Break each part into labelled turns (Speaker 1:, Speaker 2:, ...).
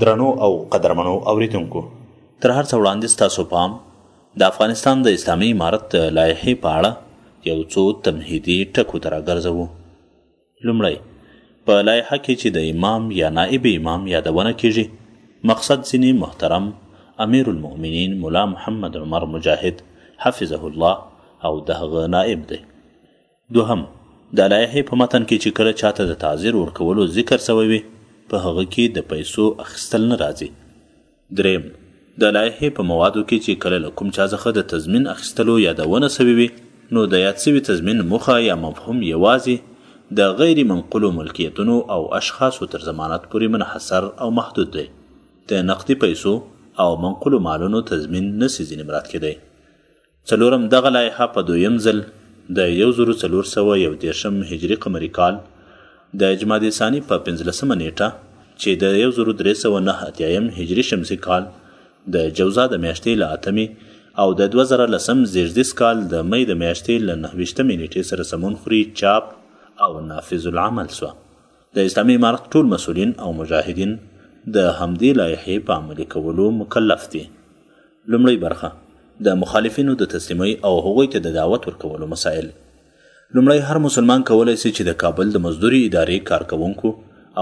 Speaker 1: درنو او قدرمنو اوریدونکو تر هر څه وړاندې ستاسو پام د افغانستان د اسلامي امارت د لایحې په اړه یو څو تمهیدي ټکو ته راګرځوو لومړی په لایحه کې چې د امام یا نائب امام یادونه کیږي مقصد ځینې محترم امیر المؤمنین مولا محمد عمر مجاهد حفظه الله او دهغه نائب دی دوهم د لایحې په متن کې چې کله چاته د تعذیر ورکولو ذکر سوی وي په هغه کې د پیسو اخیستل نه راځي دریم د لایحې په موادو کې چې کله له کوم چا څخه د تضمین اخیستلو یادونه سوې وي نو د یاد سوي تضمین موخه یا مفهوم یوازې د غیر منقولو ملکیتونو او اشخاصو تر ضمانت پورې منحصر او محدود دی د نقدي پیسو او منقولو مالونو تضمین نسی ځینې مراد کېدی څلورم دغه لایحه په دویم ځل د یو زرو څلور سوه یو دېرشم هجري قمري کال د جمادې ثاني په پنځلسمه نیټه چې د یو زرو درې سوه نهه اتیایم هجري شمسي کال د جوزا د میاشتې له اتمې او د دوه زره لسم زېږدیز کال د مې د میاشتې له نهه ویشتمې نیټې سره سمون خوري چاپ او نافذ العمل سوه. د اسلامي امارت ټول مسؤلین او مجاهدین د همدې لایحې په عملي کولو مکلف دي. لومړۍ برخه د مخالفینو د تسلیمۍ او هغوی ته د دعوت ورکولو مسایل. لومړی هر مسلمان کولای سي چې د کابل د مزدوري ادارې کارکوونکو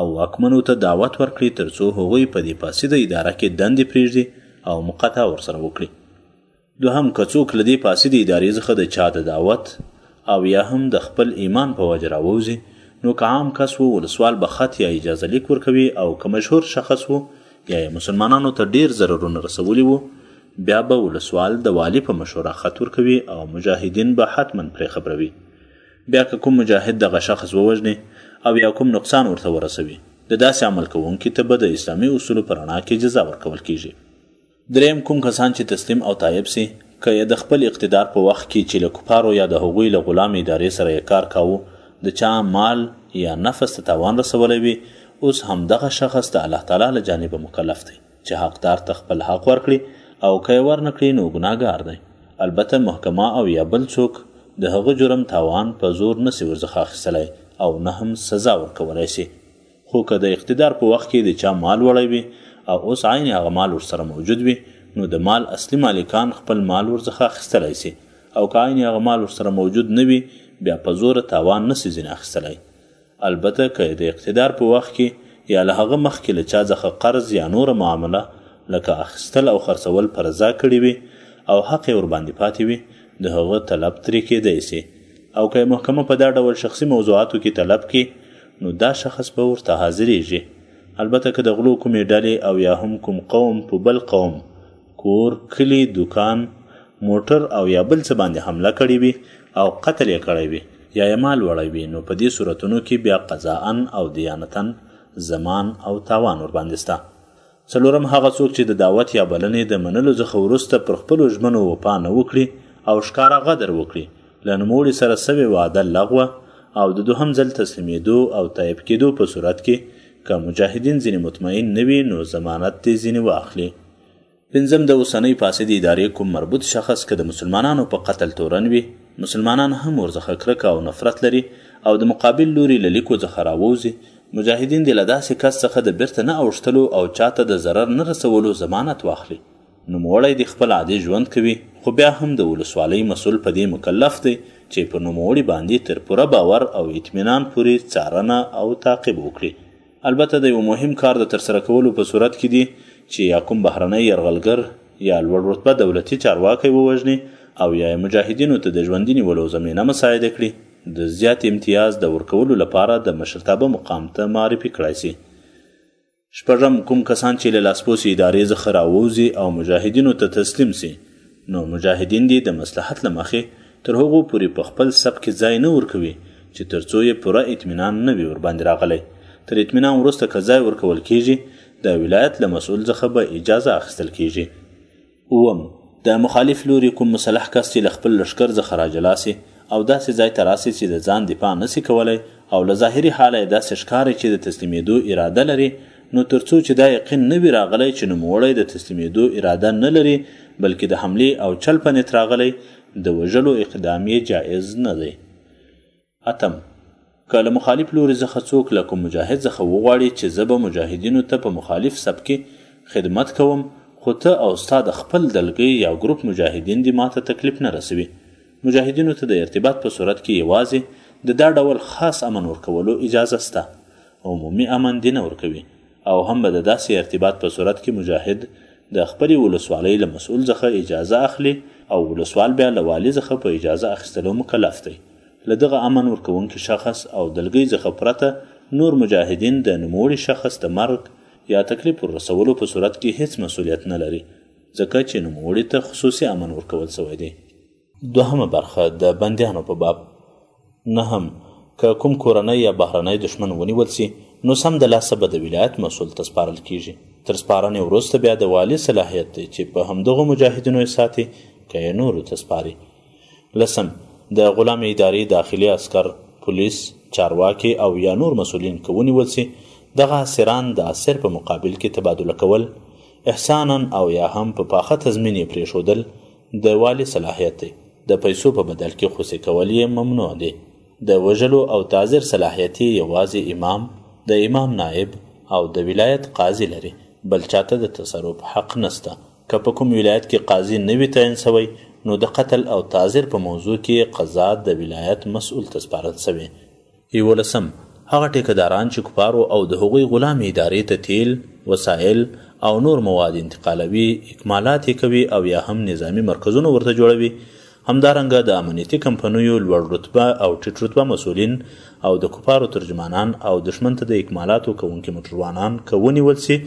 Speaker 1: او واکمنو ته دعوت ورکړي ترڅو هغوی په دې فاسده اداره کې دندې پرېږدي او مقاطعه ورسره وکړي. دوهم که څوک له دې فاسدې ادارې څخه د چا د دعوت او یا هم د خپل ایمان په وجه راووځي نو که عام کس و ولسوال به خط یا اجازه لیک ورکوي او که مشهور شخص و یا یې مسلمانانو ته ډیر ضررونه رسولي وو بیا به ولسوال د والي په مشوره خط ورکوي او مجاهدین به حتما پرې خبروي بیا که کوم مجاهد دغه شخص ووژني او یا کوم نقصان ورته ورسوي د داسې عمل کوونکي ته به د اسلامي اصولو په رڼا کې جزا ورکول کیږي دریم کوم کسان چې تسلیم او تایب سي، که یې د خپل اقتدار په وخت کې چې له کفارو یا د هغوی له غلامې ادارې سره یې کار کاوه د چا مال یا نفس ته تاوان رسولی وي، اوس همدغه شخص د الله تعالی له جانبه مکلف دی چې حقدار ته خپل حق ورکړي او که یې ورنه کړي نو ګناهګار دی. البته محکمه او یا بل څوک د هغه جرم، تاوان، په زور نه سي ورځخه اخیستلای او نه هم سزا ورکولای سي. خو که د اقتدار په وخت کې د چا مال وړی وي او اوس عین هغه مال ورسره موجود وي نو د مال اصلي مالکان خپل مال ورڅخه اخیستلای سي او که عین هغه مال ورسره موجود نه وي بیا په زوره تاوان نه سي ځینې اخیستلای البته که د اقتدار په وخت کې یا له هغه مخکې له چا څخه قرض یا نوره معامله لکه اخیستل او خرڅول په رضا کړي وي او حق یې ورباندې پاتې وي د هغه طلب ترې کېدای سي او که یې محکمه په دا ډول شخصي موضوعاتو کې طلب کړي نو دا شخص به ورته حاضرېږي البته که د غلو کومې ډلې او یا هم کوم قوم په بل قوم کور، کلي، دوکان، موټر او یا بل څه باندې حمله کړې وي او قتل یې کړی وي یا یې مال وړی وي نو په دې صورتونو کې بیا قضاءً او دیانتاً ضمان او تاوان ورباندې شته. څلورم هغه څوک چې د دعوت یا بلنې د منلو ځخه وروسته پر خپلو ژمنو وفا نه وکړي او ښکاره غدر وکړي، له نوموړي سره سوې وعده لغوه او د دوهم ځل تسلیمېدو او تائب کېدو په صورت کې که مجاهدین ځینې مطمئن نه وي نو ضمانت دې ځینې واخلي. پنځم د اوسنۍ فاسدې ادارې کوم مربوط شخص که د مسلمانانو په قتل تورن وي، مسلمانان هم ورځخه کرکه او نفرت لري او د مقابل لوري له لیکو ځخه راووځي مجاهدین دې له داسې کس څخه د بیرته نه اوښتلو او چا ته د ضرر نه رسولو ضمانت واخلي. نوموړی دې خپل عادي ژوند کوي، خو بیا هم د ولسوالۍ مسؤل په دې مکلف دی چې په نوموړي باندې تر پوره باور او اطمینان پورې څارنه او تعقیب وکړي. البته د یوه مهم کار د ترسره کولو په صورت کې دې چې یا کوم بهرنی یرغلګر یا لوړ رتبه دولتي چارواکی ووژني او یا یې مجاهدینو ته د ژوندي نیولو زمینه مساعده کړي. د زیات امتیاز د ورکولو لپاره د مشرتابه مقام ته معرفي کړای سي. شپږم، کوم کسان چي له لاسپوڅي ادارې ځخه راووځي او مجاهدینو ته تسلیم سي، نو مجاهدین دي د مصلحت له مخي تر هغو پوري په خپل صف کي ځای نه ورکوي چي تر څو یې پوره اطمینان نه وي ورباندي راغلی، تر اطمینان وروسته که ځای ورکول کیږي د ولایت له مسؤل ځخه به اجازه اخیستل کیږي. اووم، د مخالف لوري کوم مسلح کس چې له خپل لښکر ځخه راجلا سي او داسي ځای ته راسي چې د ځان دفاع نه سي کولای او له ظاهري حاله يې داسي ښکاري چې د تسليمېدو اراده لري نو تر څو چې دا يقين نه وي راغلی چې نوموړی د تسليمېدو اراده نه لري بلکې د حملې او چل په نيت راغلی د وژلو اقدام يې جائز نه دی. اتم، که له مخالف لوري ځخه څوک له کوم مجاهد ځخه وغواړي چې زه به مجاهدينو ته په مخالف سب کې خدمت کوم خو ته او ستا د خپل دلګۍ يا ګروپ مجاهدين دي ماته تکليف نه رسوي مجاهدينو ته د ارتباط په صورت کې يوازې د دا ډول خاص امن ورکولو اجازه سته عمومي امن دي نه ورکوي او هم به د داسې ارتباط په صورت کې مجاهد د خپلې ولسوالۍ له مسؤل ځخه اجازه اخلي او ولسوال بيا له والي ځخه په اجازه اخيستلو مکلف دی. له دغه امن ورکوونکي شخص او دلګۍ ځخه پرته نور مجاهدین د نوموړي شخص د مرګ یا تکلیف وررسولو په صورت کې هیڅ مسولیت نه لري ځکه چې نوموړي ته خصوصي امن ورکول شوی دی. دوهمه برخه د بندیانو په باب نهم که کوم کورنی یا بهرنی دښمن ونیول شي نو سم د لاسه به د ولایت مسول ته سپارل کیږي تر سپارنې وروسته بیا د والي صلاحیت دی چې په همدغو مجاهدینو یې ساتي که یې نورو ته سپاري لسم، د غلامې ادارې داخلي عسکر، پولیس، چارواکي او یا نور مسؤلین که ونیول سي، دغه اسیران د اسیر په مقابل کې تبادله کول، احسانا او یا هم په پاخه تضمین یې پرېښودل، د والي صلاحیت دی، د پیسو په بدل کې خوسي کول یې ممنوع دي، د وژلو او تعزیر صلاحیت یې یوازې امام، د امام نائب او د ولایت قاضي لري، بل چاته د تصرف حق نسته. که په کوم ولایت کې قاضي نه وي تعین شوی، نو د قتل او تعزیر په موضوع کې قضا د ولایت مسؤل ته سپارل شوې. یولسم، هغه ټېکهداران چې کفارو او د هغوی غلامې ادارې ته تېل، وسایل او نور مواد انتقالوي، اکمالات یې کوي او یا هم نظامي مرکزونه ورته جوړوي، همدارنګه د امنیتي کمپنیو لوړ رتبه او ټیټ رتبه مسؤلین او د کفارو ترجمانان او دښمن ته د اکمالاتو کوونکي موټروانان که ونیول شي،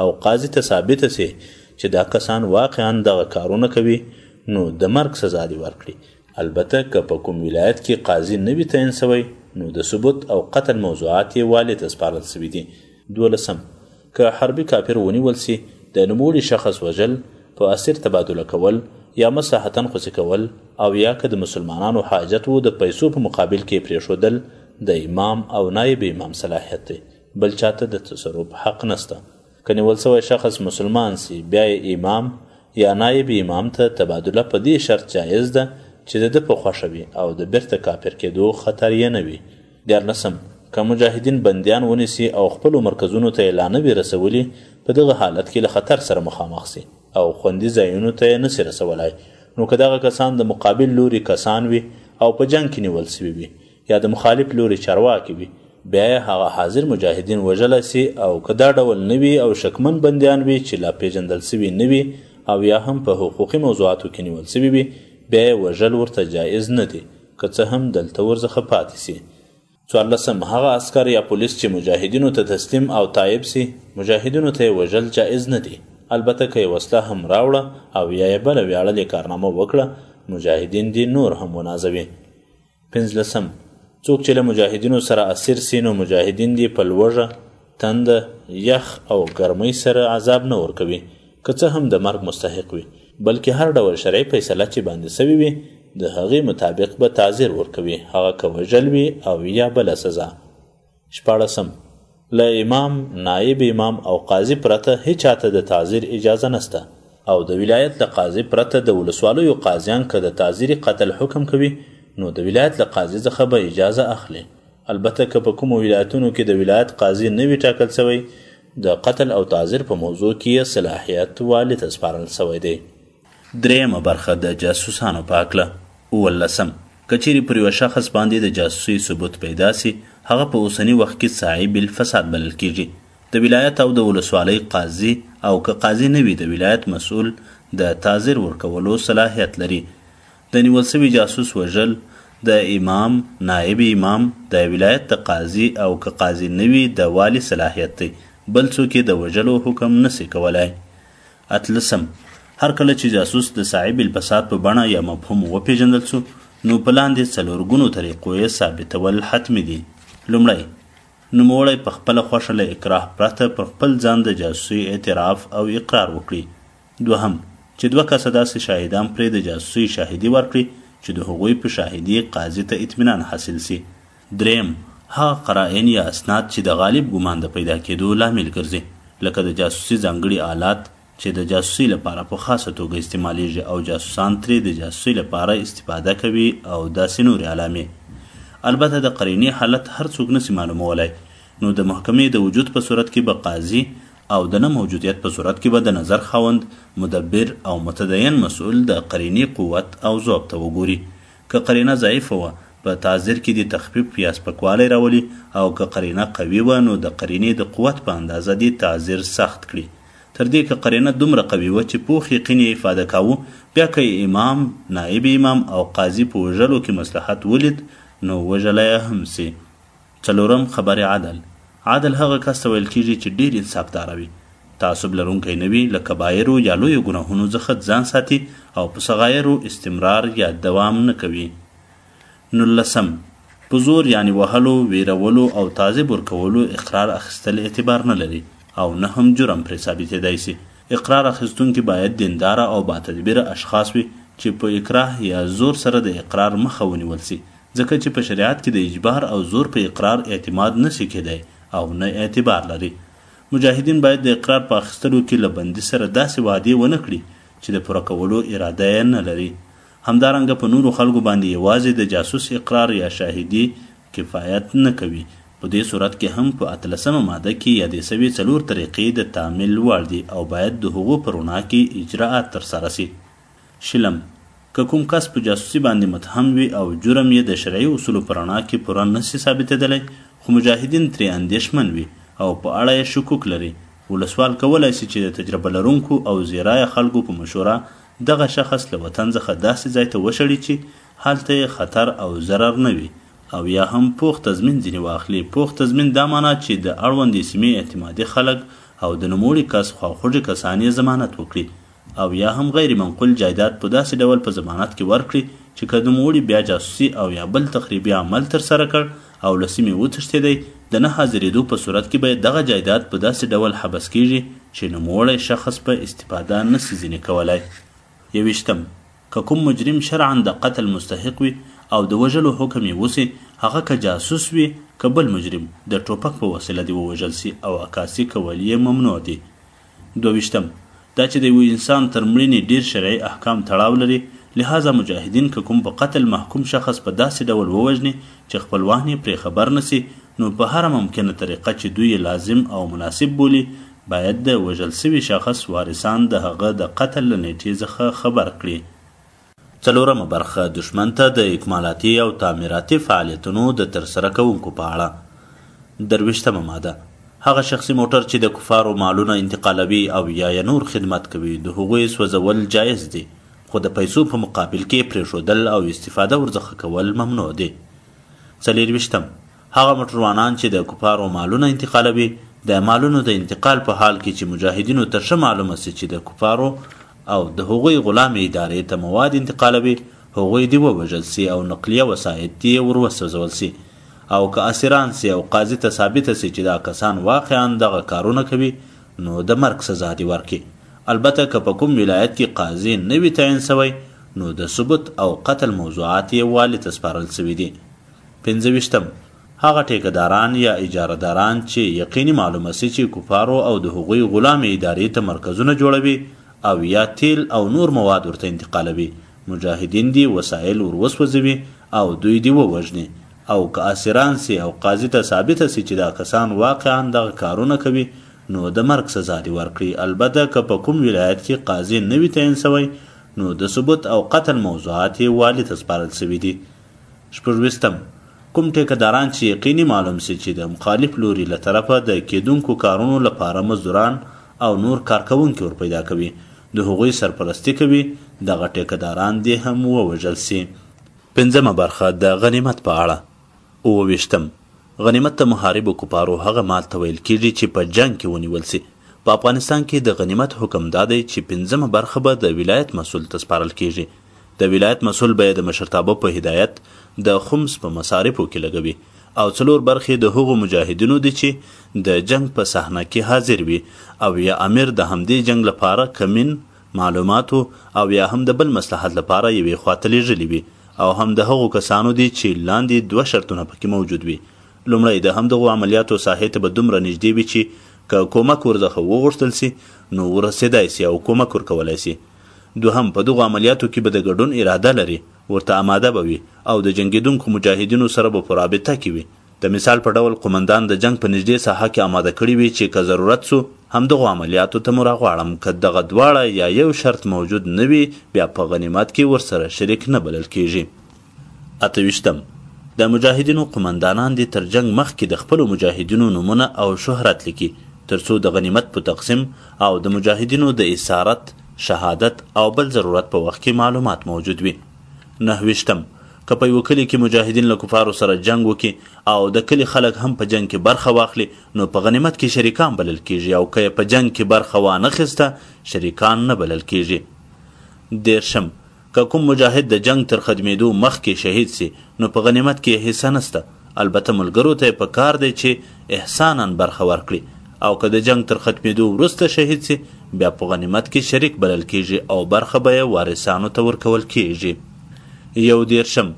Speaker 1: او قاضي ته ثابته سي چي دا کسان واقعا دغه کارونه کوي نو د مرګ سزا دي ورکړي البته که په کوم ولايت کي قاضي نه وي تعين سوی نو د ثبوت او قتل موضوعات يې والي ته سپارل سوي دي دولسم، که حربي کافر ونيول سي د نوموړي شخص وژل، په اسير تبادله کول يا مصلحتاً خوسي کول او يا که د مسلمانانو حاجت وو د پيسو په مقابل کي يې پرېښودل د امام او نايب امام صلاحيت دی. بل چاته د تصرف حق نسته که نیول سوی شخص مسلمان سی بیا یې امام یا نایب امام ته تبادله په دې شرط جایز ده چې د ده په خوښه وي او د بیرته کافر کېدو خطر یې نه وي دیارلسم که مجاهدین بندیان ونیسي او خپلو مرکزونو ته یې لا نه وي رسولي په دغه حالت کې له خطر سره مخامخ سي او خوندي ځایونو ته یې نه سي رسولای نو که دغه کسان د مقابل لوري کسان وي او په جنګ کې نیول سوي وي یا د مخالف لوري چارواکي وي، بیا یې هغه حاضر مجاهدین وژلای سي او که دا ډول نوي او شکمن بندیان وي چي لا پېژندل سوي نه وي او یا هم په حقوقي موضوعاتو کي نیول سوي وي، بیا یې وژل ورته جایز نه دي، که څه هم دلته ورځخه پاتي سي. څوارلسم، هغه عسکر یا پولیس چي مجاهدینو ته تسلیم او تایب سي، مجاهدینو ته یې وژل جایز نه دي، البته که یې وسله هم راوړه او یا یې بله ویاړلې کارنامه وکړه، مجاهدین دي نور هم ونازوي. پنځلسم، څوک چې له مجاهدینو سره اسیر سي نو مجاهدین دي په لوږه، تنده، یخ او ګرمۍ سره عذاب نه ورکوي که څه هم د مرګ مستحق وي بلکې هر ډول شرعي فیصله چې باندې سوې وي د هغې مطابق به تعزیر ورکوي هغه که وژل وي او یا بله سزا. شپاړسم، له امام، نائب امام او قاضي پرته هیچا ته د تعزیر اجازه نسته، او د ولایت له قاضي پرته د ولسوالیو قاضیان که د تعزیر قتل حکم کوي نو د ولایت له قاضي څخه به اجازه اخلي، البته که په کومو ولایتونو کې د ولایت قاضي نه وي ټاکل شوی، د قتل او تعزیر په موضوع کې یې صلاحیت والي ته سپارل شوی دی. درېیمه برخه د جاسوسانو په هکله اوولسم، که چېرې پر یوه شخص باندې د جاسوسۍ ثبوت پیدا شي، هغه په اوسني وخت کې ساعي بالفساد بلل کېږي، د ولایت او د ولسوالۍ قاضي او که قاضي نه وي د ولایت مسؤل د تعزیر ورکولو صلاحیت لري. د نیول شوي جاسوس وژل، د امام، نایب امام، د ولایت د قاضي او که قاضي نه وي د والي صلاحیت دی، بل څوک یې د وژلو حکم نه شي کولای. اتلسم، هر کله چې جاسوس د صاحب الفساد په بڼه یا مفهوم وپېژندل سو، نو په لاندې څلور ګونو طریقو یې ثابتول حتمي دي. لومړی، نوموړی په خپله خوښه له اکراه پرته پر خپل ځان د جاسوسۍ اعتراف او اقرار وکړي. دوهم، چې دوه کسه داسې شاهدان پرې د جاسوسۍ شاهدي ورکړي، چې د هغوی په شاهدي قاضي ته اطمینان حاصل سي. درېیم، هغه قرائن یا اسناد چې د غالب ګمان د پیدا کېدو لامل ګرځي، لکه د جاسوسي ځانګړي آلات چې د جاسوسۍ لپاره په خاصه توګه استعمالېږي او جاسوسان ترې د جاسوسۍ لپاره استفاده کوي او داسې نورې علامې. البته د قرینې حالت هر څوک نه شي معلومولای، نو د محکمې د وجود په صورت کې به قاضي او د نه موجودیت په صورت کې به د نظر خاوند، مدبر او متدین مسؤل د قرینې قوت او ضعف ته وګوري که قرینه ضعیفه وه په تعذیر کې دې تخفیف یا سپکوالی راولي او که قرینه قوي وه نو د قرینې د قوت په اندازه دې تعذیر سخت کړي تر دې که قرینه دومره قوي وه چې پوخ یقین یې افاده کاوه بیا که یې امام، نائب امام او قاضي په وژلو کې مصلحت ولید نو وژلی هم سي. څلورم، خبر عدل، عدل هغه کس ته ویل کیږي چې ډیر انصاف داره وي، تعصب لرونکی نه وي، له کبایرو یا لویو ګناهونو ځخه ځان ساتي او په صغایرو استمرار یا دوام نه کوي. نولسم، په زور یعنی وهلو، ویرولو او تعذیب ورکولو اقرار اخیستل اعتبار نه لري او نه هم جرم پرې ثابتیدای شي، اقرار اخیستونکي باید دینداره او با تدبیره اشخاص وي چې په اکراه یا زور سره د اقرار مخه ونیول شي، ځکه چې په شریعت کې د اجبار او زور په اقرار اعتماد نه شي کېدای او نه اعتبار لري. مجاهدین باید د اقرار په اخیستلو کې له بندي سره داسې وعدې ونه کړي چې د پوره کولو اراده یې نه لري. همدارنګه په نورو خلکو باندې یوازې د جاسوس اقرار یا شاهدي کفایت نه کوي. په دې صورت کې هم په اتلسمه ماده کې یادې شوې څلور طریقې د تامل وړ دي او باید د هغو په رڼا کې اجراات ترسره شي. شلم، که کوم کس په جاسوسي باندې متهم وي او جرم یې د شرعي اصولو په رڼا کې پوره نه شي ثابتېدلی، خو مجاهدین ترې اندېښمن وي او په اړه یې شکوک لري، ولسوال کولای شي چې د تجربه لرونکو او زېرایه خلکو په مشوره دغه شخص له وطن ځخه داسې ځای ته وشړي چې هلته یې خطر او ضرر نه وي او یا هم پوخ تضمین ځینې واخلي، پوخ تضمین دا مانا چې د اړوندې سیمې اعتمادي خلک او د نوموړي کس خواخوږي کسان یې ضمانت وکړي او یا هم غیر منقول جایداد په داسې ډول په ضمانت کې ورکړي چې که نوموړي بیا جاسوسي او یا بل تخریبي عمل تر سره کړ او له سیمې وتښتېدی د نه حاضرېدو په صورت کې به دغه جایداد په داسې ډول حبس کېږي چې نوموړی شخص په استفاده نه شي ځینې کولای. یوویشتم، که کوم مجرم شرعاً د قتل مستحق وي او د وژلو حکم یې وشي، هغه که جاسوس وي که بل مجرم، د ټوپک په وسیله دې ووژل شي او عکاسي کول یې ممنوع دي. دوه ویشتم، دا چې د یوه انسان تر مړینې ډیر شرعي احکام تړاو لري، لهذا مجاهدین که کوم په قتل محکوم شخص په داسې ډول ووژني چې خپلوان یې پرې خبر نه شي، نو په هره ممکنه طریقه چې دوی یې لازم او مناسب بولي، باید د وژل شوي شخص وارثان د هغه د قتل له نیټې ځخه خبر کړي. څلورمه برخه، دښمن ته د اکمالاتي او تعمیراتي فعالیتونو د ترسره کوونکو په اړه. درویشتمه ماده، هغه شخصي موټر چې د کفارو مالونه انتقالوي او یا یې نور خدمت کوي، د هغوی سوځول جایز دي، خو د پیسو په مقابل کې پرېښودل او استفاده ورځخه کول ممنوع دي. څلېرویشتم، هغه موټروانان چې د کفارو مالونه انتقالوي د مالونو د انتقال په حال کې چې مجاهدینو ته ښه معلومه سي چې د کفارو او د هغوی غلامې ادارې ته مواد انتقالوي هغوی دې ووژل سي او نقلیه وسایط دې ور وسوځول سي او که اسیران سي او قاضي ته ثابته سي چې دا کسان واقعا دغه کارونه کوي نو د مرګ سزا دې ورکړي البته که په کوم ولایت کې قاضي نه وي تعین سوی نو د ثبوت او قتل موضوعات یې والي ته سپارل سوي دي پنځه ویشتم، هغه ټېکه داران یا اجاره داران چې یقیني معلومه سي چې کفارو او د هغوی غلامې ادارې ته مرکزونه جوړوي او یا تېل او نور مواد ورته انتقالوي، مجاهدین دي وسایل ور وسوځوي او دوی دي ووژني او که اسیران سي او قاضي ته ثابته سي چې دا کسان واقعاً دغه کارونه کوي نو د مرګ سزا دي ورکړي البته که په کوم ولایت کې قاضي نه وي تعین سوی نو د ثبوت او قتل موضوعات یې والي ته سپارل سوي دي. شپږ ویشتم، کوم ټېکه داران چې یقیني معلوم شي چې د مخالف لوري له طرفه د کېدونکو کارونو له پاره مزدوران او نور کارکوونکي ور پیدا کوي، د هغوی سرپرستي کوي، دغه ټېکه داران دې هم ووژل شي. پنځمه برخه د غنیمت په اړه. اووه ویشتم، غنیمت د محاربو کفارو هغه مال ته ویل کېږي چې په جنګ کې ونیول شي. په افغانستان کې د غنیمت حکم دا دی چې پنځمه برخه به د ولایت مسؤل ته سپارل کېږي. د ولایت مسول به یې د مشرتابه په هدایت د خمس په مصارفو کې لګوي او څلور برخې د هغو مجاهدینو دي چې د جنګ په صحنه کې حاضر وي او یا امیر د همدې جنګ لپاره کمین، معلوماتو او یا هم د بل مصلحت لپاره یوې خوا ته لېږلي وي او هم د هغو کسانو دي چې لاندې دوه شرطونه پکې موجود وي، لومړی، د همدغو عملیاتو ساحې ته به دومره نږدې وي چې که کومک ورځخه وغوښتل شي نو ورسېدای شي او کومک ورکولای شي. دوهم، په دغو عملیاتو کې به د ګډون اراده لري، ورته اماده به وي او د جنګېدونکو مجاهدینو سره به په رابطه کې وي. د مثال په ډول قومندان د جنګ په نږدې ساحه کې اماده کړي وي چې که ضرورت شو، همدغو عملیاتو ته مو راغواړم، که دغه دواړه یا یو شرط موجود نه وي، بیا په غنیمت کې ورسره شریک نه بلل کېږي. اته ویشتم، د مجاهدینو قومندانان دې تر جنګ مخکې د خپلو مجاهدینو نومونه او شهرت لیکي تر څو د غنیمت په تقسیم او د مجاهدینو د اسارت، شهادت او بل ضرورت په وخت کې معلومات موجود وي. نهه ویشتم، که په یوه کلي کې مجاهدین له کفارو سره جنګ وکړي او د کلي خلک هم په جنګ کې برخه واخلي نو په غنیمت کې شریکان بلل کېږي او که یې په جنګ کې برخه وانه خیسته شریکان نه بلل کېږي. دېرشم، که کوم مجاهد د جنګ تر ختمېدو مخکې شهید سي نو په غنیمت کې یې حصه نسته، البته ملګرو ته یې په کار دی چې احساناً برخه ورکړي او که د جنګ تر ختمېدو وروسته شهید سي بیا په غنیمت کې شریک بلل کېږي او برخه به یې وارثانو ته ورکول کېږي. یو دېرشم،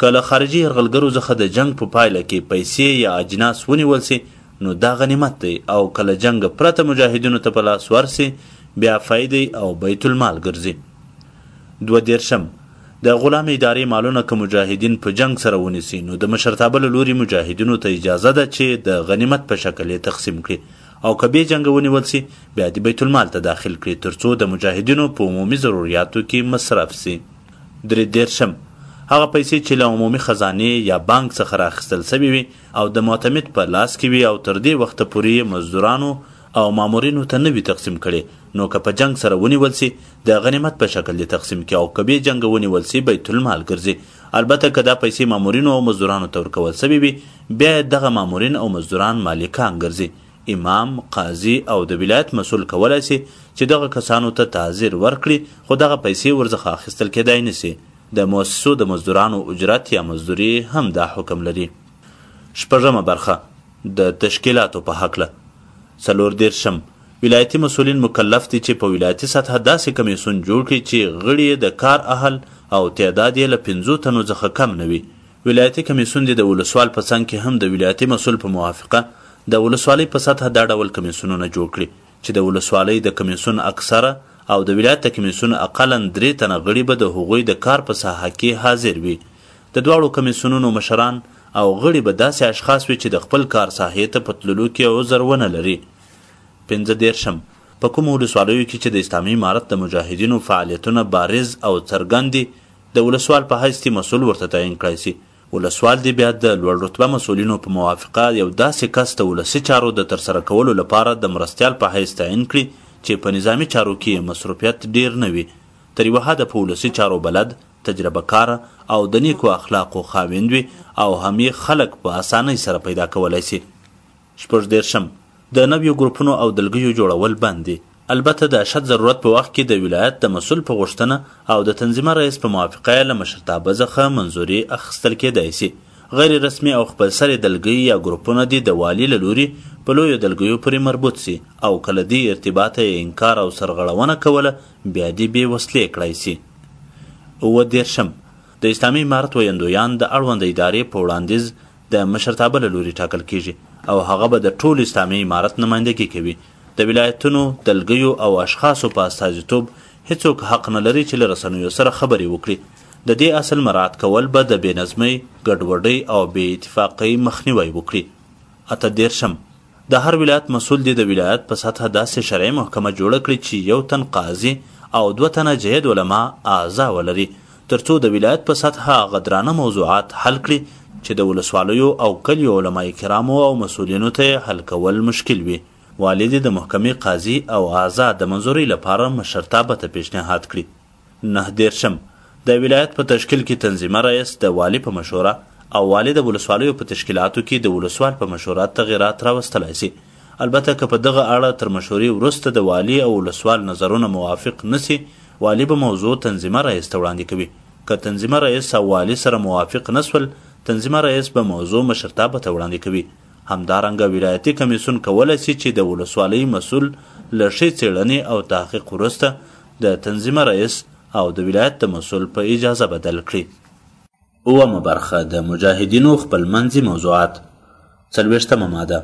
Speaker 1: که له خارجي یرغلګرو ځخه د جنګ په پایله کې پیسې یا اجناس ونیول سي نو دا غنیمت دی او که له جنګه پرته مجاهدینو ته په لاس ورسي بیا فی دی او بیت المال ګرځي. دوه دېرشم، د غلام ادارې مالونه که مجاهدین په جنګ سره ونیسي نو د مشرتابه له لوري مجاهدینو ته اجازه ده چې د غنیمت په شکل یې تقسیم کړي او که بې جنګه ونیول سي بیا دې بیت المال ته داخل کړي تر څو د مجاهدینو په عمومي ضروریاتو کې مصرف سي. درې دېرشم، هغه پیسې چې له عمومي خزانې یا بانک څخه رااخیستل سوې وي او د معتمد په لاس کې وي او تر دې وخته پوري یې مزدورانو او مامورینو ته نه وي تقسیم کړي نو که په جنګ سره ونیول سي د غنیمت په شکل دي تقسیم کړي او که بې جنګه ونیول سي بیت المال ګرځي البته که دا پیسې مامورینو او مزدورانو ته ورکول سوي وي بیا یې دغه مامورین او مزدوران مالکان ګرځي امام قاضي او د ولایت مسول کولای سي چې دغه کسانو ته تعذیر ورکړي خو دغه پیسې ورڅخه اخیستل کېدای نه سي د موسسو د مزدورانو اجرت یا مزدوري هم دا حکم لري شپږمه برخه د تشکیلاتو په هکله څلور دېرشم، ولایتي مسؤلین مکلف دي چې په ولایتي سطحه داسې کمېسیون جوړ کړي چې غړي یې د کار اهل او تعداد یې له پنځو تنو ځخه کم نه وي. ولایتي کمېسیون دې د ولسوال په څنګ کې هم د ولایتي مسؤل په موافقه د ولسوالۍ په سطحه دا ډول کمېسیونونه جوړ کړي چې د ولسوالۍ د کمېسیون اکثره او د ولایت د کمېسیون اقلاً درې تنه غړي به د هغوی د کار په ساحه کې حاضر وي. د دواړو کمېسیونونو مشران او غړي به داسې اشخاص وي چې د خپل کار ساحې ته په تللو کې عذر ونه لري. پنځه دېرشم، په کومو ولسوالیو کې چې د اسلامي امارت د مجاهدینو فعالیتونه بارز او څرګند دي، د ولسوال په حیث دې مسؤل ورته تعین کړای شي. ولسوال دې بیا د لوړ رتبه مسؤلینو په موافقه یو داسې کس د ولسي چارو د ترسره کولو لپاره د مرستیال په حیث تعین کړي چې په نظامي چارو کې یې مصروفیت ډېر نه وي، تر یوه حده په ولسي چارو بلد تجربه کاره او د نیکو اخلاقو خاوند وي او هم یې خلک په اسانۍ سره پیدا کولای شي. شپږ دېرشم، د نویو ګروپونو او دلګیو جوړول بند دي، البته د اشد ضرورت په وخت کې د ولایت د مسول په غوښتنه او د تنظیمه رئیس په موافقه یې له مشرتابه ځخه منظوري اخیستل کېدای شي. غیر رسمي او خپلسرې دلګۍ یا ګروپونه دې د والي له لوري په لویو دلګیو پورې مربوط شي او که له دې ارتباطه یې انکار او سرغړونه کوله بیا دې بې وسلې کړای سي. اووه دېرشم، د اسلامي امارت ویندویان د اړوند ادارې په وړاندیز د مشرتابه له لوري ټاکل کېږي او هغه به د ټول اسلامي امارت نمایندګي کوي. د ولایتونو، دلګیو او اشخاصو په استازیتوب هېڅوک حق نه لري چې له رسنیو سره خبرې وکړي. د دې اصل مراعات کول به د بې نظمۍ، ګډوډۍ او بې اتفاقۍ مخنیوی وکړي. اته دېرشم، د هر ولایت مسول دې د ولایت په سطحه داسې شرعي محکمه جوړه کړي چې یو تن قاضي او دوه تنه جید علماء اعضاء ولري تر څو د ولایت په سطحه هغه درانه موضوعات حل کړي چې د ولسوالیو او کلیو علماء کرامو او مسولینو ته یې حل کول مشکل وي. والي دې د محکمې قاضي او اعضاء د منظورۍ لپاره مشرتابه ته پیشنهاد کړي نهه دېرشم، د ولایت په تشکیل کې تنظیمه رییس د والي په مشوره او والي د ولسوالیو په تشکیلاتو کې د ولسوال په مشوره تغیرات راوستلای شي، البته که په دغه اړه تر مشورې وروسته د والي او ولسوال نظرونه موافق نه شي، والي به موضوع تنظیمه رییس ته وړاندې کوي، که تنظیمه رییس او والي سره موافق نه شول، تنظیمه رییس به موضوع مشرتابه ته وړاندې کوي، همدارنګه ولایتي کمېسیون کولای شي چې د ولسوالۍ مسؤل له ښې څېړنې او تحقیق وروسته د تنظیمه رئیس او د ولایت د مسول په اجازه بدل کړي. اوومه برخه د مجاهدینو خپلمنځي موضوعات څلوېښتمه ماده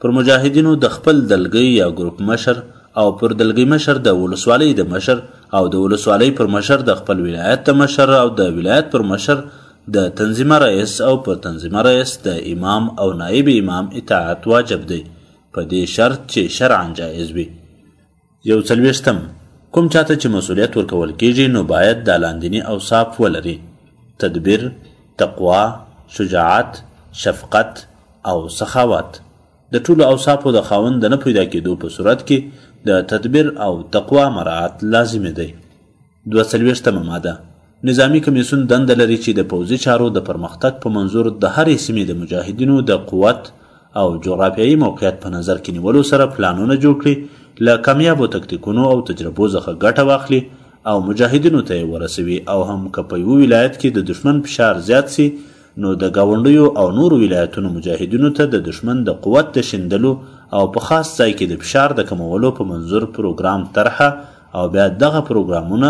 Speaker 1: پر مجاهدینو د خپل دلګۍ یا ګروپ مشر او پر دلګۍ مشر د ولسوالۍ د مشر او د ولسوالۍ پر مشر د خپل ولایت د مشر او د ولایت پر مشر د تنظیمه رئیس او پر تنظیمه رئیس د امام او نائب امام اطاعت واجب دی په دې شرط چې شرعا جائز وي یو څلوېښتم، کوم چا ته چې مسؤلیت ورکول کېږي نو باید دا لاندیني اوصاف ولري، تدبیر، تقوا، شجاعت، شفقت او سخاوت. د ټولو اوصافو د خاوند د نه پیدا کېدو په صورت کې د تدبیر او تقوا مراعات لازمي دی. دوه څلوېښتمه ماده نظامي کمیسیون دنده لري چې د پوځي چارو د پرمختګ په منظور د هرې سیمې د مجاهدینو د قوت او جغرافیایي موقعیت په نظر کې نیولو سره پلانونه جوړ کړي له کامیابو تکتیکونو او تجربو څخه ګټه واخلي او مجاهدینو ته یې ورسوي او هم که په یو ولایت کې د دښمن فشار زیات سي نو د ګاونډیو او نورو ولایتونو مجاهدینو ته د دښمن د قوت د شیندلو او په خاص ځای کې د فشار د کمولو په منظور پروګرام طرحه او بیا دغه پروګرامونه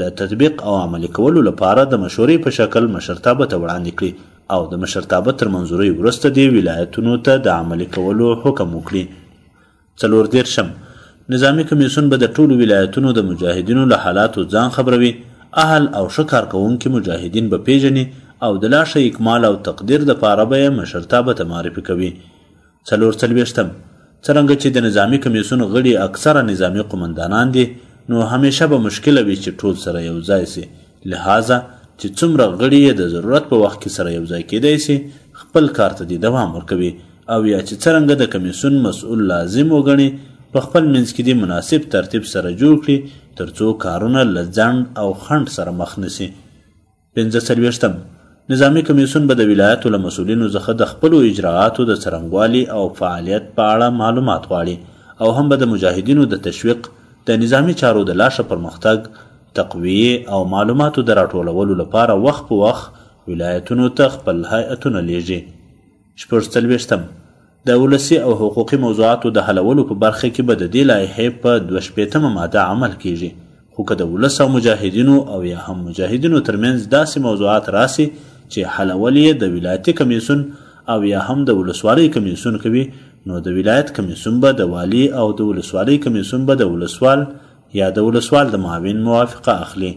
Speaker 1: د تطبیق او عملي کولو لپاره د مشورې په شکل مشرتابه ته وړاندې کړي او د مشرتابه تر منظورۍ وروسته دې ولایتونو ته د عملي کولو حکم وکړي. څلور دېرشم، نظامي کمیسیون به د ټولو ولایتونو د مجاهدینو له حالاتو ځان خبروي، اهل او ښه کارکوونکي مجاهدین به پېژني او د لا ښه اکمال او تقدیر لپاره به یې مشرتابه ته معرفي کوي. څلور څلوېښتم، څرنګه چې د نظامي کمیسیون غړي اکثره نظامي قومندانان دي، نو همیشه به مشکله وي چې ټول سره یو ځای شي، لهذا چې څومره غړي یې د ضرورت په وخت کې سره یو ځای کېدای شي، خپل کار ته دې دوام ورکوي او یا چې څرنګه د کمیسیون مسؤل لازم وګڼي، په خپل منځ کې دې مناسب ترتیب سره جوړ کړي، ترڅو کارونه له ځنډ او خنډ سره مخ نه شي. پنځه څلوېښتم، نظامي کمېسیون به د ولایاتو له مسؤلینو څخه د خپلو اجراآتو د څرنګوالي او فعالیت په اړه معلومات غواړي او هم به د مجاهدینو د تشویق، د نظامي چارو د لا ښه پرمختګ، تقویې او معلوماتو د راټولولو لپاره وخت په وخت ولایتونو ته خپل هیئتونه لېږي. شپږ څلوېښتم، د ولسي او حقوقي موضوعاتو د حلولو په برخه کې به د دې لایحې په دوه شپېتمه ماده عمل کېږي، خو که د ولس او مجاهدینو او یا هم مجاهدینو ترمنځ داسې موضوعات راشي چې حلول یې د ولایتي کمېسیون او یا هم د ولسوالۍ کمېسیون کوي، نو د ولایت کمېسیون به د والي او د ولسوالۍ کمېسیون به د ولسوال یا د ولسوال د معاون موافقه اخلي.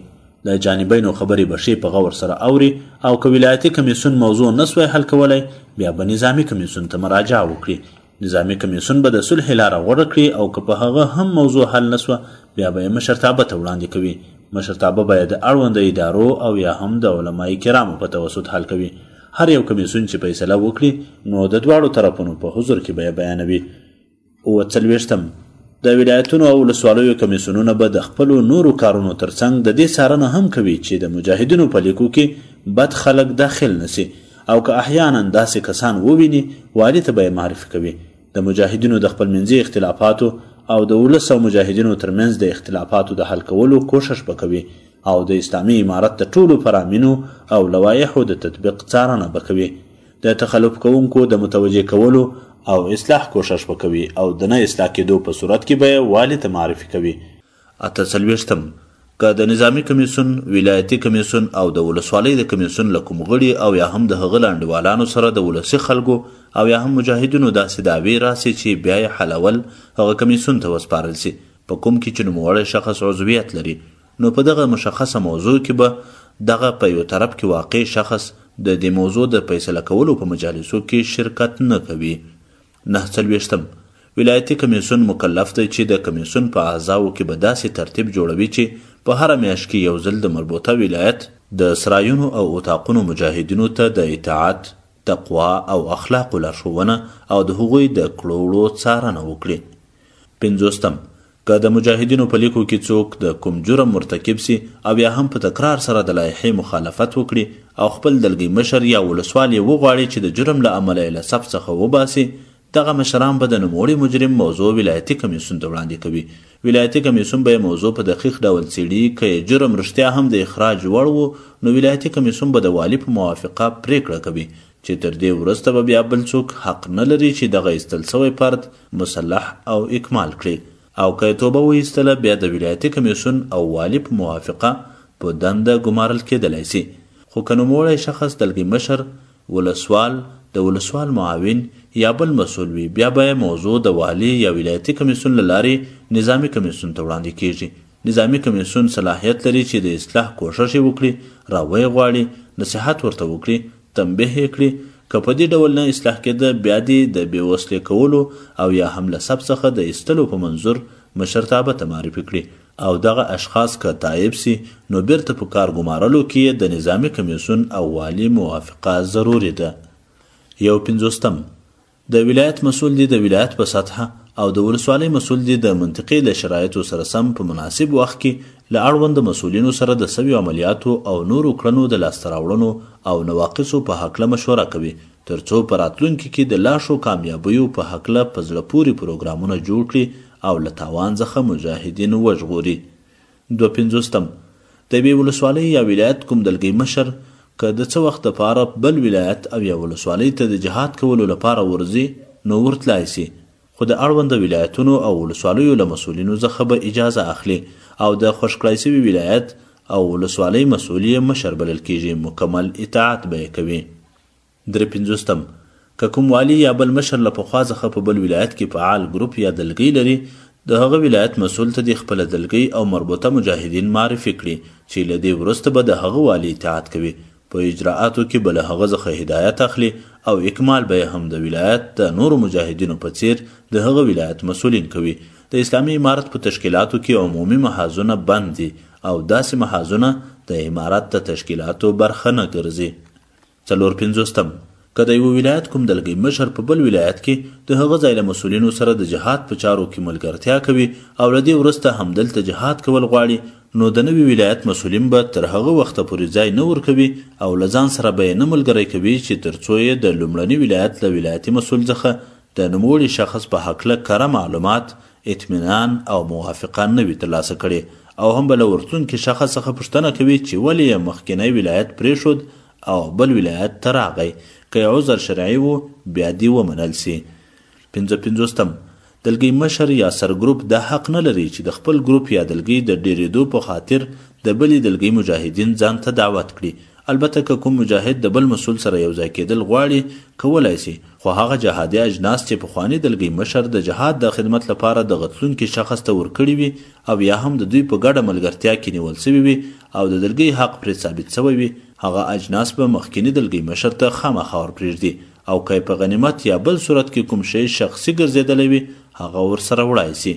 Speaker 1: د جانبینو خبرې به ښې په غور سره اوري او که ولایتي کمیسیون موضوع نه سوای حل کولای بیا به نظامي کمیسیون ته مراجعه وکړي. نظامي کمیسیون به د صلحې لاره غوره کړي او که په هغه هم موضوع حل نه سوه بیا به یې مشرتابه ته وړاندې کوي. مشرتابه به یې د اړونده ادارو او یا هم د علماء کرامو په توسط حل کوي. هر یو کمیسیون چې فیصله وکړي نو د دواړو طرفونو په حضور کې به یې بیانوي. اووه څلوېښتم، د ولایتونو او ولسوالیو کمیسیونونه به د خپلو نورو کارونو تر څنګ د دې څارنه هم کوي چې د مجاهدینو په لیکو کې بد خلک داخل نه شي او که احیانا داسې کسان وویني والي ته به یې معرفي کوي د مجاهدینو د خپلمنځي اختلافاتو او د ولس او مجاهدینو ترمنځ د اختلافاتو د حل کولو کوښښ به کوي او د اسلامي امارت د ټولو فرامینو او لوایحو د تطبیق څارنه به کوي د تخلف کوونکو د متوجه کولو او اصلاح کوښښ به کوي او د نه اصلاح کېدو په صورت کې به یې والي ته معرفي کوي. اته څلوېښتم، که د نظامي کمېسیون، ولایتي کمېسیون او د ولسوالۍ د کمېسیون له کوم غړي او یا هم د هغه له انډیوالانو سره د ولسي خلکو او یا هم مجاهدینو داسې دعوې راسي چې بیا یې حلول هغه کمېسیون ته وسپارل شي په کوم کې چې نوموړی شخص عضویت لري نو په دغه مشخصه موضوع کې به دغه په يو طرف کې واقع شخص د دې موضوع د فيصله کولو په مجالسو کې شرکت نه کوي. نهه څلوېښتم، ولايتي کمېسيون مکلف دی چې د کمېسيون په اعضاوو کې به داسې ترتيب جوړوي چې په هره مياشت کې يو ځل د مربوطه ولايت د سرايونو او اتاقونو مجاهدينو ته د اطاعت، تقوا او اخلاقو لارښوونه او د هغوی د کړو وړو څارنه وکړي. پنځوستم، که د مجاهدینو په لیکو کې څوک د کوم جرم مرتکب سي او یا هم په تکرار سره د لایحې مخالفت وکړي او خپل دلګۍ مشر یا ولسوال یې وغواړي چې د جرم له امله یې له صف څخه وباسي، دغه مشران به د نوموړي مجرم موضوع ولایتي کمېسیون ته وړاندې کوي. ولایتي کمېسیون به یې موضوع په دقیق ډول څېړي، که یې جرم رښتیا هم د اخراج وړ و، نو ولایتي کمېسیون به د والي په موافقه پرېکړه کوي، چې تر دې وروسته به بیا بل څوک حق نه لري چې دغه ایستل شوی فرد مسلح او اکمال کړي او که یې توبه وایستله، بیا د ولایتي کمېسیون او والي په موافقه په دنده ګمارل کېدلای شي، خو که نوموړی شخص دلګی مشر، ولسوال، د ولسوال معاون یا بل مسؤل وي، بیا به موضوع د والي یا ولایتي کمېسیون له لارې نظامي کمېسیون ته وړاندې کېږي. نظامي کمېسیون صلاحیت لري چې د اصلاح کوښښ یې وکړي، را ویې غواړي، نصیحت ورته وکړي، تنبیه یې کړي، که په دې ډول نه اصلاح کېده بیا دې د بې وسلې کولو او یا هم له ثبت څخه د ایستلو په منظور مشرتابه ته معرفي کړي. او دغه اشخاص که تائب سي نو بيرته په کار ګمارلو کي يې د نظامي کمېسيون او والي موافقه ضروري ده. يو پنځوستم، د ولايت مسؤل دي د ولايت په سطحه او د ولسوالۍ مسؤل دي د منطقې له شرايطو سره سم په مناسب وخت کي له اړوند مسؤلينو سره د سويو عملياتو او نورو کړنو د لاسته راوړنو او نواقصو په هکله مشوره کوي تر څو په راتلونکي کي د لا ښو کاميابيو په هکله په زړه پوري پروګرامونه جوړ کړي او له تاوان ځخه مجاهدین وژغوري دوه پنځوستم، د یوې ولسوالۍ یا ولایت کوم دلګۍ مشر که د څه وخت لپاره بل ولایت او یا ولسوالۍ ته د جهاد کولو لپاره ورځي نو ورتلای سي خو د اړونده ولایتونو او ولسوالیو له مسؤلینو ځخه به اجازه اخلي او د خوش کړای سوي ولایت او ولسوالۍ مسؤل یې مشر بلل کیږي مکمل اطاعت به یې کوي. درې پنځوستم، که کوم والي یا بل مشر له پخوا څخه په بل ولایت کې فعال ګروپ یا دلګۍ لري، د هغه ولایت مسؤل ته دې خپله دلګۍ او مربوطه مجاهدین معرفي کړي چې له دې وروسته به د هغه والي اطاعت کوي، په اجرااتو کې به له هغه څخه هدایت اخلي او اکمال به یې هم د ولایت د نورو مجاهدینو په څېر د هغه ولایت مسؤلین کوي. د اسلامي امارت په تشکیلاتو کې عمومي محاذونه بند دي او داسې محاذونه د امارت د تشکیلاتو برخه نه ګرځي. څلور پنځوستم، که د یوه ولایت کوم دلګی مشر په بل ولایت کې د هغه ځای له مسؤلینو سره د جهاد په چارو کې ملګرتیا کوي او له دې وروسته همدلته جهاد کول غواړي نو د نوي ولایت مسؤلین به تر هغه وخته پورې ځای نه ورکوي او له ځان سره به یې نه ملګری کوي چې تر څو یې د لومړني ولایت له ولایتي مسؤل څخه د نوموړي شخص په هکله کره معلومات، اطمینان او موافقه نه وي ترلاسه کړې او هم به له ورتلونکي شخص څخه پوښتنه کوي چې ولې یې مخکینی ولایت پرېښود او بل ولایت ته راغی، که یې عذر شرعي و، بیا دې ومنل شي. پنځه پنځوستم، دلګۍ مشر یا سرګروپ دا حق نه لري چې د خپل ګروپ یا دلګۍ د ډېرېدو په خاطر د بلې دلګۍ مجاهدین ځان ته دعوت کړي البته که کوم مجاهد د بل مسول سره یو ځای کیدل غواړي کولای سي خو هغه جهادي اجناس چي پخواني دلګي مشر د جهاد د خدمت لپاره د غتلونکي شخص ته ورکړي وي او یا هم د دوی په ګډه ملګرتیا کي نیول سوي وي او د دلګي حق پرې ثابت سوی وي هغه اجناس به مخکیني دلګي مشر ته خامخا ورپریږدي او که یې په غنیمت یا بل صورت کي کوم شي شخصي ګرځیدلی وي هغه ورسره وړای سي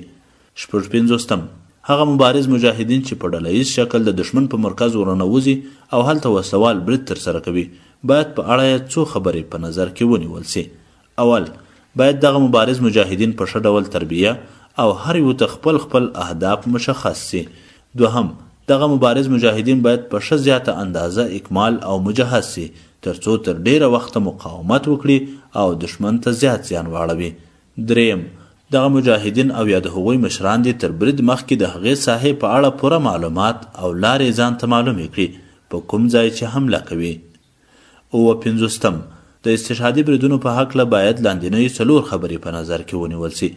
Speaker 1: شپږ پنځوستم، هغه مبارز مجاهدین چې په ډله ییز شکل د دښمن په مرکز ورننوځي او هلته وسله وال برید ترسره کوي، باید په اړه یې څو خبرې په نظر کې ونیول شي. اول، باید دغه مبارز مجاهدین په ښه ډول تربیه او هر یو ته خپل خپل اهداف مشخص شي. دوهم، دغه مبارز مجاهدین باید په ښه زیاته اندازه اکمال او مجهز شي، ترڅو تر ډېره وخته مقاومت وکړي او دښمن ته زیات زیان واړوي. درېيم، دغه مجاهدين او يا د هغوی مشران دې تر بريد مخکې د هغې ساحې په اړه پوره معلومات او لارې ځان ته معلومې کړي، په کوم ځای چې حمله کوي. اووه پنځوستم، د استشهادي بريدونو په هکله بايد لاندينۍ څلور خبرې په نظر کې ونيول شي.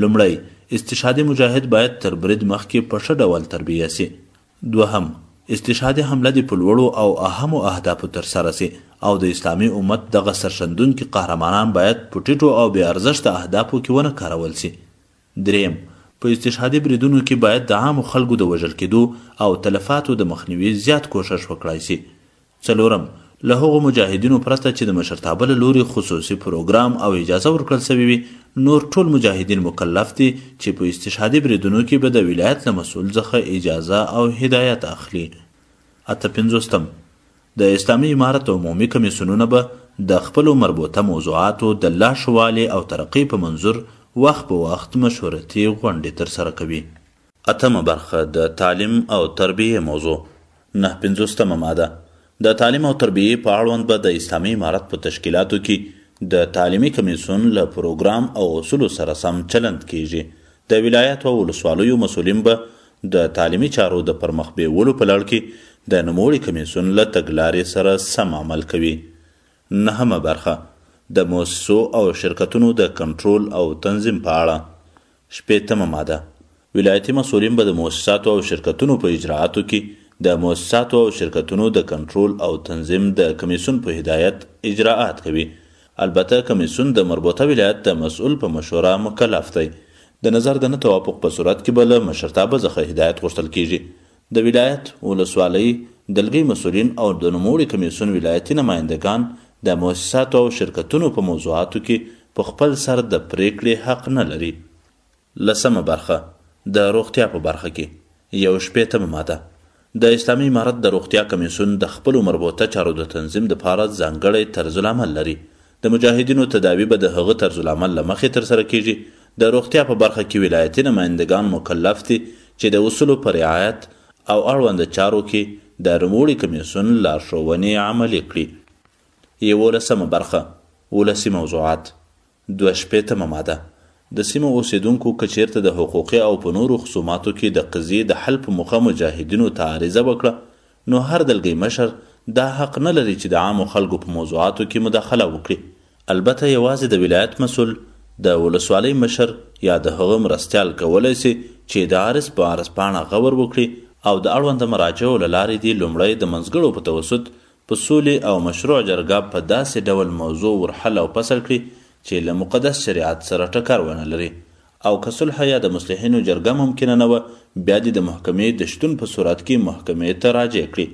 Speaker 1: لومړی، استشهادي مجاهد بايد تر بريد مخکې په ښه ډول تربيه شي، دوهم، استشهادي حمله دې په لوړو او اهمو اهدافو ترسره شي او د اسلامي امت دغه سرښندونکي قهرمانان باید په ټیټو او بې ارزښته اهدافو کې ونه کارول شي. درېیم، په استشهادي بریدونو کې باید د عامو خلکو د وژل کېدو او تلفاتو د مخنیوي زیات کوښښ وکړای شي. څلورم، له هغو مجاهدینو پرته چې د مشرتابه له لوري خصوصي پروګرام او اجازه ورکړل شوې وي، نور ټول مجاهدین مکلف دي چې په استشهادي بریدونو کې به د ولایت له مسؤل څخه اجازه او هدایت اخلي. اته پنځوستم، د اسلامي امارت عمومي کمېسیونونه به د خپلو مربوطه موضوعاتو د لا ښه والي او ترقۍ په منظور وخت په وخت مشورتي غونډې ترسره کوي. اتمه برخه، د تعلیم او تربیې موضوع نهه پنځوس تمه ماده، د تعلیم او تربیې په اړوند به د اسلامي امارت په تشکیلاتو کې د تعلیمي کمېسیون له پروګرام او اصولو سره سم چلند کېږي، د ولایاتو او ولسوالیو مسؤلین به د تعلیمي چارو د پرمخ بېولو په لړ کې د نوموړي کمېسیون له تګلارې سره سم عمل کوي. نهمه برخه، د موسسو او شرکتونو د کنټرول او تنظیم په اړه. شپېتمه ماده، ولایتي مسؤلین به د موسساتو او شرکتونو په اجرااتو کې د موسساتو او شرکتونو د کنټرول او تنظیم د کمیسیون په هدایت اجراات کوي. البته کمیسیون د مربوطه ولایت د مسؤل په مشوره مکلف دی. د نظر د نه توافق په صورت کې به له مشرتابه ځخه هدایت غوښتل کیږي د ولایت، ولسوالۍ، دلګۍ مسؤلین او د نوموړي کمېسیون ولایتي نماینده ګان د موسساتو او شرکتونو په موضوعاتو کې په خپل سر د پرېکړې حق نه لري. لسمه برخه، د روغتیا په برخه کې، یو شپېتمه ماده، د اسلامي امارت د روغتیا کمېسیون د خپلو مربوطه چارو د تنظیم دپاره ځانګړی طرزالعمل لري، د مجاهدینو تداوي به د هغه طرزالعمل له مخې ترسره کېږي، د روغتیا په برخه کې ولایتي نمایندګان مکلف دي چې د اصولو په رعایت او اړونده چارو کې د نوموړي کمېسیون لارښوونې عملي کړي. یوولسمه برخه، ولسي موضوعات، دوه شپېتمه ماده، د سیمو اوسېدونکو که چېرته د حقوقي او په نورو خصوماتو کې د قضیې د حل په موخه مجاهدینو ته عریضه وکړه، نو هر دلګی مشر دا حق نه لري چې د عامو خلکو په موضوعاتو کې مداخله وکړي، البته یوازې د ولایت مسول، د ولسوالۍ مشر یا د هغه مرستیال کولی شي چې د عرض په عرض پاڼه غور وکړي او د اړونده مراجعو له لارې دې لومړی د منځګړو په توسط په سولې او مشروع جرګه په داسې ډول موضوع ورحل او فصل کړي چې له مقدس شریعت سره ټکر ونه لري او که صلح یا د مصلحینو جرګه ممکنه نه وه بیا دې د محکمې د شتون په صورت کې محکمې ته راجع کړي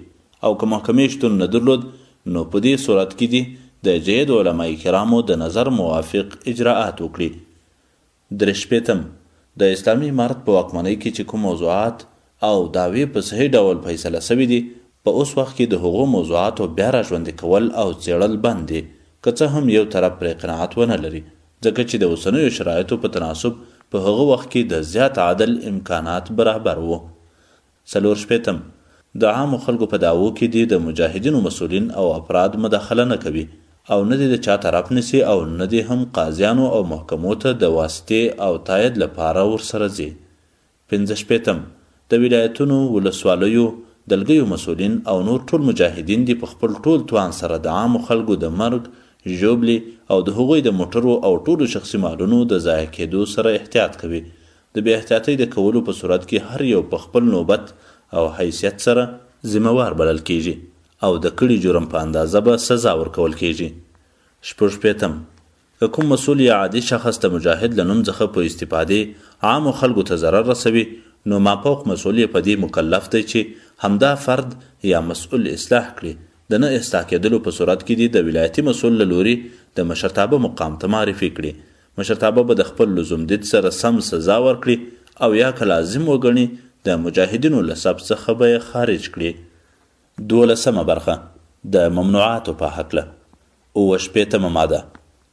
Speaker 1: او که محکمې شتون نه درلود نو په دې صورت کې دې د جید علماء کرامو د نظر موافق اجراات وکړي. درې شپېتم، د اسلامي امارت په واکمنۍ کې چې کوم موضوعات او دعوې په صحیح ډول فیصله شوې دي، په اوس وخت کې د هغو موضوعاتو بیا را ژوندي کول او څېړل بند دي، که څه هم یو طرف پرې قناعت ونه لري، ځکه چې د اوسنیو شرایطو په تناسب په هغه وخت کې د زیات عدل امکانات برابر وو. څلور شپېتم، د عامو خلکو په دعوو کې دې د مجاهدینو مسؤلین او افراد مداخله نه کوي او نه دې د چا طرف نیسي او نه دې هم قاضیانو او محکمو ته د واسطې او تایید لپاره ورسره ځي، پنځه شپېتم، د ولایتونو، ولسوالیو، دلګیو مسؤلین او نور ټول مجاهدین دې په خپل ټول توان سره د عامو خلکو د مرګ، ژوبلې او د هغوی د موټرو او ټولو شخصي مالونو د ضایع کېدو سره احتیاط کوي. د بې احتیاطۍ د کولو په صورت کې هر یو په خپل نوبت او حیثیت سره، ذمه وار بلل کېږي او د کړي جرم په اندازه به سزا ورکول کېږي شپږ شپېتم، که کوم مسول یا عادی شخص د مجاهد له نوم ځخه په استفادی عامو خلګو ته ضرر رسوی نو مافوق مسول یې په دی مکلف دی چی همدا فرد یا مسول اصلاح کړي د نه اصلاح کیدلو په صورت کی دی د ولایتی مسول له لوری د مشرتابه مقام ته معرفی کړي مشرتابه به د خپل لزوم دید سره سم سزا ورکړي او یا که لازم وګڼي د مجاهدینو له صف څخه به یې خارج کړي. دولسمه برخه، د ممنوعاتو په هکله اووه شپېتمه ماده،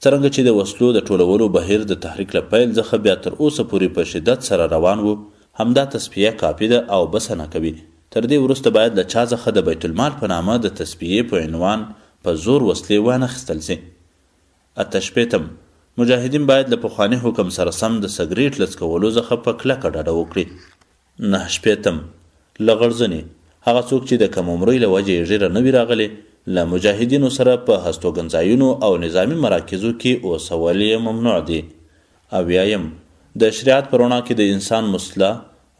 Speaker 1: څرنګه چې د وسلو د ټولولو بهیر د تحریک له پیل ځخه بیا تر اوسه پورې په شدت سره روان وو، همدا تصفیه کافي ده او بسنه کوي، تر دې وروسته باید له چا ځخه د بیت المال په نامه د تصفیې په عنوان په زور وسلې وانخیستل شي. اته شپېتم، مجاهدین باید له پخواني حکم سره سم د سګریټ له څکولو ځخه په کلکه ډډه وکړي. نهه شپېتم، له غړزني، هغه څوک چې د کم عمرۍ له وجې یې ږیره نه وي راغلې، له مجاهدینو سره په هستوګنځایونو او نظامي مراکزو کې اوسول یې ممنوع دي. اویایم، د شریعت په رڼا کې د انسان مسله،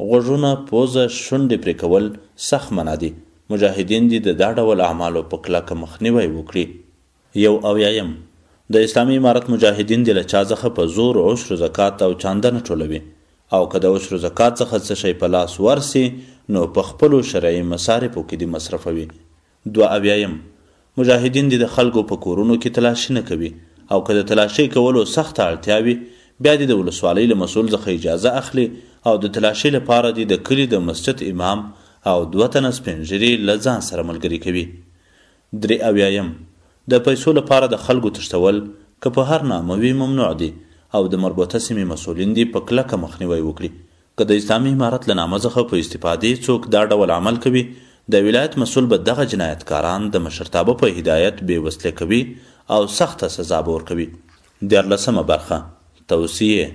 Speaker 1: غوږونه، پوزه، شونډې پرې کول سخت منع دي، مجاهدین دې د دا ډول اعمالو په کلکه مخنیوی وکړي. یو اویایم، د اسلامي امارت مجاهدین دې له چا ځخه په زور عشر زکات او چانده نه ټولوي او که د عشر زکات څخه څه شی په لاس ورسي نو په خپلو شرعي مصارفو کې دې مصرفوي. دوه اویایم، مجاهدین دې د خلګو په کورونو کې تلاشي نه کوي او که د تلاشۍ کولو سخته اړتیا وي بیا دې د ولسوالۍ له مسؤل ځخه اجازه اخلي او د تلاشۍ له پاره دې د کلي د مسجد امام او دوه تنه سپین ږیري له ځان سره ملګري کوي. درې اویایم، د پیسو لپاره د خلکو تښتول که په هر نامه وي ممنوع دي او د مربوطه سیمې مسولین دي په کلکه مخنیوی وکړي. که د اسلامي امارت له نامه ځخه په استفادې څوک دا ډول عمل کوي د ولایت مسول به دغه جنایتکاران د مشرتابه په هدایت بې وسلې کوي او سخته سزا به ورکوي. دیارلسمه برخه، توصیې،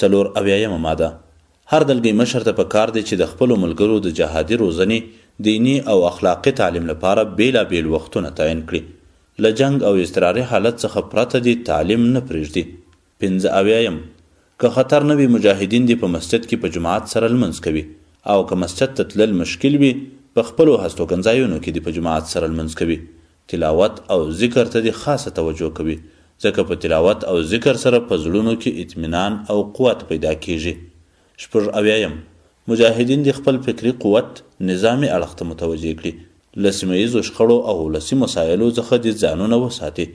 Speaker 1: څلور اویایمه ماده، هر دلګی مشر ته په کار دی چې د خپلو ملګرو د جهادي روزنې، دیني او اخلاقې تعلیم لپاره بیلا بیل وختونه تعین کړي. له جنګ او اضطراري حالت څخه پرته دې تعلیم نه پریږدي. پنځه اویایم، که خطر نه وي مجاهدین دې په مسجد کې په جماعت سره لمونځ کوي او که مسجد ته تلل مشکل وي په خپلو هستوګنځایونو کې دې په جماعت سره لمونځ کوي تلاوت او ذکر ته دې خاصه توجه کوي، ځکه په تلاوت او ذکر سره په زړونو کې اطمینان او قوت پیدا کېږي. شپږ اویایم، مجاهدین دې خپل فکري قوت نظامي اړخ ته متوجه کړي، له سیمه ییزو شخړو او ولسي مسایلو ځخه دې ځانونه وساتي،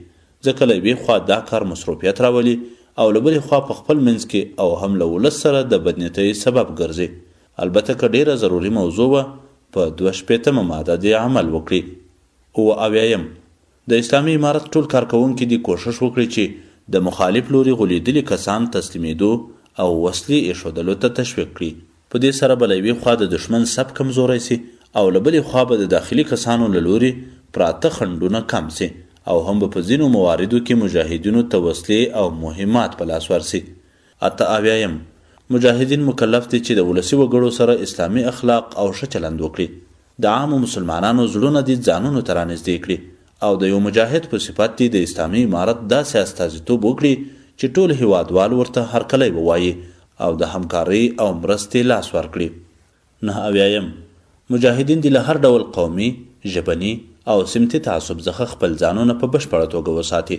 Speaker 1: ځکه له یوې خوا دا کار مصروفیت راولي او له بلې خوا په خپل منځ کې او هم له ولس سره د بدنیتۍ سبب ګرځي، البته که ډېره ضروري موضوع وه، په دوه شپېتمه ماده دې عمل وکړي. اووه اویایم، د اسلامي امارت ټول کارکوونکي دې کوښښ وکړي چې د مخالف لوري غولېدلي کسان تسلیمېدو او وسلې اېښودلو ته تشویق کړي. په دې سره به له یوې خوا د دښمن صف کمزوری شي او له بلې خوا به د داخلي کسانو له لوري پراته خنډونه کم شي او هم به په ځینو مواردو کې مجاهدینو ته وسلې او مهمات په لاس ورشي. اته اویایم، مجاهدین مکلف دي چې د ولسي وګړو سره اسلامي اخلاق او ښه چلند وکړي. د عامو مسلمانانو زړونه دي ځانونو ته رانږدې کړي او د یو مجاهد په صفت دي د اسلامي امارت داسې استازیتوب وکړي چې ټول هیوادوال ورته هرکلی ووایي او د همکارۍ او مرستې لاس ورکړي. نهه اویایم، مجاهدین دي له هر ډول قومي، ژبني او سمتي تعصب ځخه خپل ځانونه په بشپړه توګه وساتي.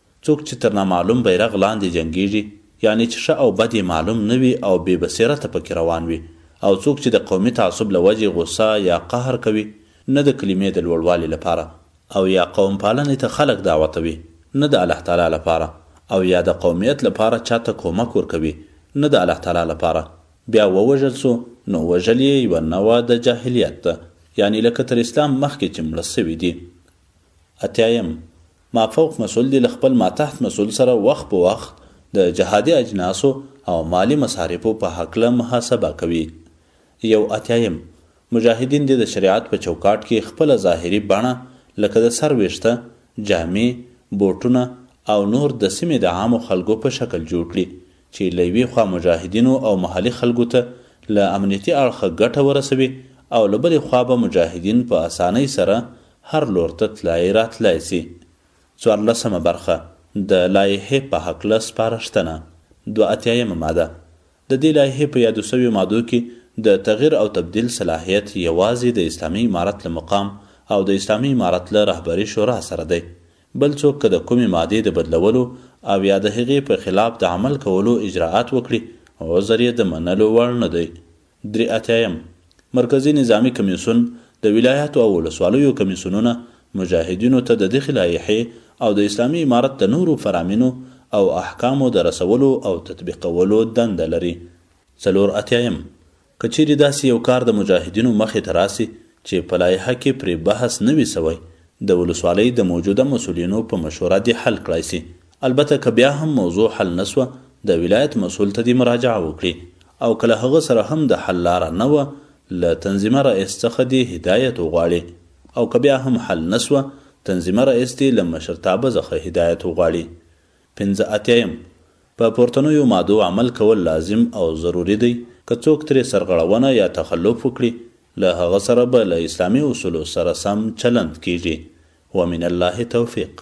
Speaker 1: څوک چې تر نامعلوم بیرغ لاندې جنګیږي، یعنې چې ښه او بد یې معلوم نه وي او بې بصیرته پکې روان وي او څوک چې د قومي تعصب له وجې غوسه یا قهر کوي، نه د کلمې د لوړوالي لپاره او یا قوم پالنې ته خلک دعوتوي، نه د الله تعالی لپاره او یا د قومیت لپاره چا ته کومک ورکوي، نه د الله تعالی لپاره، بیا ووژل شو، نو وژل یې یوه نوعه د جاهلیت ده، یعنې لکه تر اسلام مخکې چې مړه شوي دي. اتیایم. مافوق مسؤل دې له خپل ماتحت مسؤل سره وخت په وخت د جهادي اجناسو او مالي مصارفو په هکله محاسبه کوي. یو اتیایم، مجاهدین دې د شریعت په چوکاټ کې خپله ظاهري بڼه لکه د سر ویښته، جامې، بوټونه او نور د سیمې د عامو خلکو په شکل جوړ کړي چې له یوې خوا مجاهدینو او محلي خلکو ته له امنیتي اړخه ګټه ورسوي او له بلې خوا به مجاهدین په اسانۍ سره هر لور ته تلای راتلای سي. څوارلسمه برخه، د لایحې په هکله سپارښتنه، دوه اتیایمه ماده، د دې لایحې په یادو سویو مادو کي د تغیر او تبدیل صلاحیت یوازي د اسلامي امارت له مقام او د اسلامي امارت له رهبري شورا سره دئ، بل څوک که د کومي مادې د بدلولو او یا د هغې په خلاف د عمل کولو اجراات وکړي عذر یې د منلو وړ نه دئ. درې اتیایم، مرکزي نظامي کمېسیون، د ولایاتو او ولسوالیو کمېسیونونه مجاهدینو ته د دغې لایحې او د اسلامي امارت د نورو فرامینو او احکامو د رسولو او تطبیقولو دنده لري. څلور اتیایم، که چېرې داسې یو کار د مجاهدینو مخې ته راسي چې په لایحه کې پرې بحث نه وي سوی، د ولسوالۍ د موجوده مسؤلینو په مشوره دې حل کړای سي البته که بیا هم موضوع حل نه سوه د ولایت مسول ته دي مراجعه وکړي او که له هغه سره هم د حل لاره نه وه له تنظیمه رئیس څخه دي هدایت وغواړي او که بیا هم حل نه سوه تنظیمه رئیس دي له مشرتابه ځخه هدایت وغواړي پنځه اتیایم په پورتنیو مادو عمل کول لازم او ضروري دی که څوک ترې سرغړونه یا تخلف وکړي له هغه سره به له اسلامي اصولو سره سم چلند کیږي ومن الله توفیق.